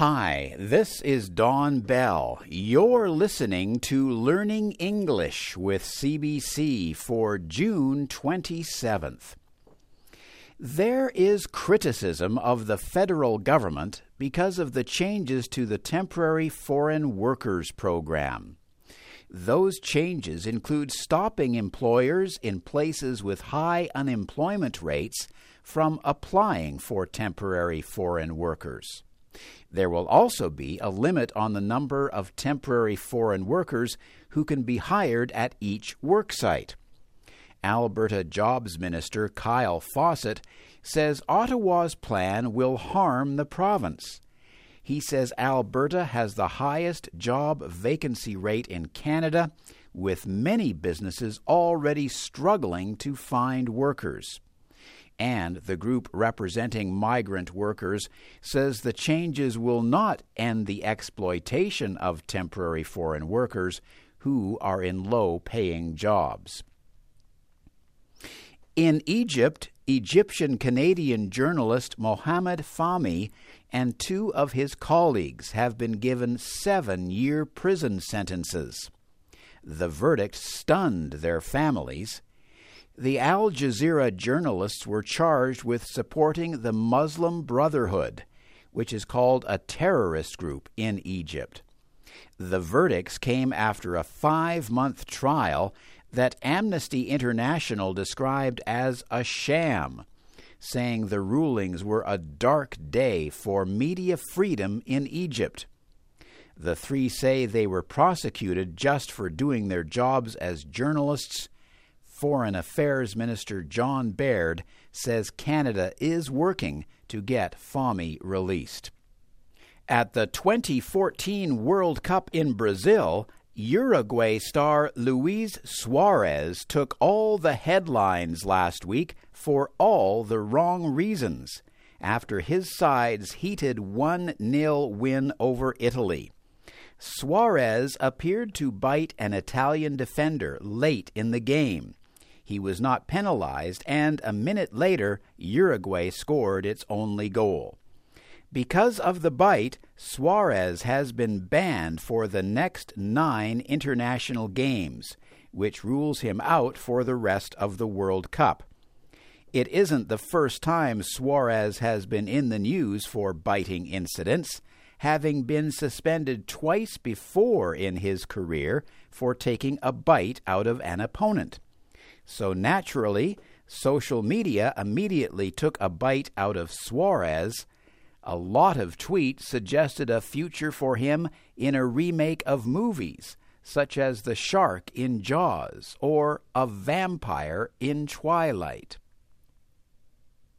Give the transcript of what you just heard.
Hi, this is Don Bell. You're listening to Learning English with CBC for June 27th. There is criticism of the federal government because of the changes to the Temporary Foreign Workers Program. Those changes include stopping employers in places with high unemployment rates from applying for temporary foreign workers. There will also be a limit on the number of temporary foreign workers who can be hired at each worksite. Alberta Jobs Minister Kyle Fawcett says Ottawa's plan will harm the province. He says Alberta has the highest job vacancy rate in Canada, with many businesses already struggling to find workers and the group representing migrant workers says the changes will not end the exploitation of temporary foreign workers who are in low paying jobs. In Egypt, Egyptian Canadian journalist Mohamed Fahmy and two of his colleagues have been given seven year prison sentences. The verdict stunned their families the Al Jazeera journalists were charged with supporting the Muslim Brotherhood, which is called a terrorist group in Egypt. The verdicts came after a five month trial that Amnesty International described as a sham, saying the rulings were a dark day for media freedom in Egypt. The three say they were prosecuted just for doing their jobs as journalists Foreign Affairs Minister John Baird says Canada is working to get Fahmy released. At the 2014 World Cup in Brazil, Uruguay star Luis Suarez took all the headlines last week for all the wrong reasons after his side's heated 1 0 win over Italy. Suarez appeared to bite an Italian defender late in the game. He was not penalized, and a minute later, Uruguay scored its only goal. Because of the bite, Suarez has been banned for the next nine international games, which rules him out for the rest of the World Cup. It isn't the first time Suarez has been in the news for biting incidents, having been suspended twice before in his career for taking a bite out of an opponent. So naturally, social media immediately took a bite out of Suarez. A lot of tweets suggested a future for him in a remake of movies, such as the shark in Jaws or a vampire in Twilight.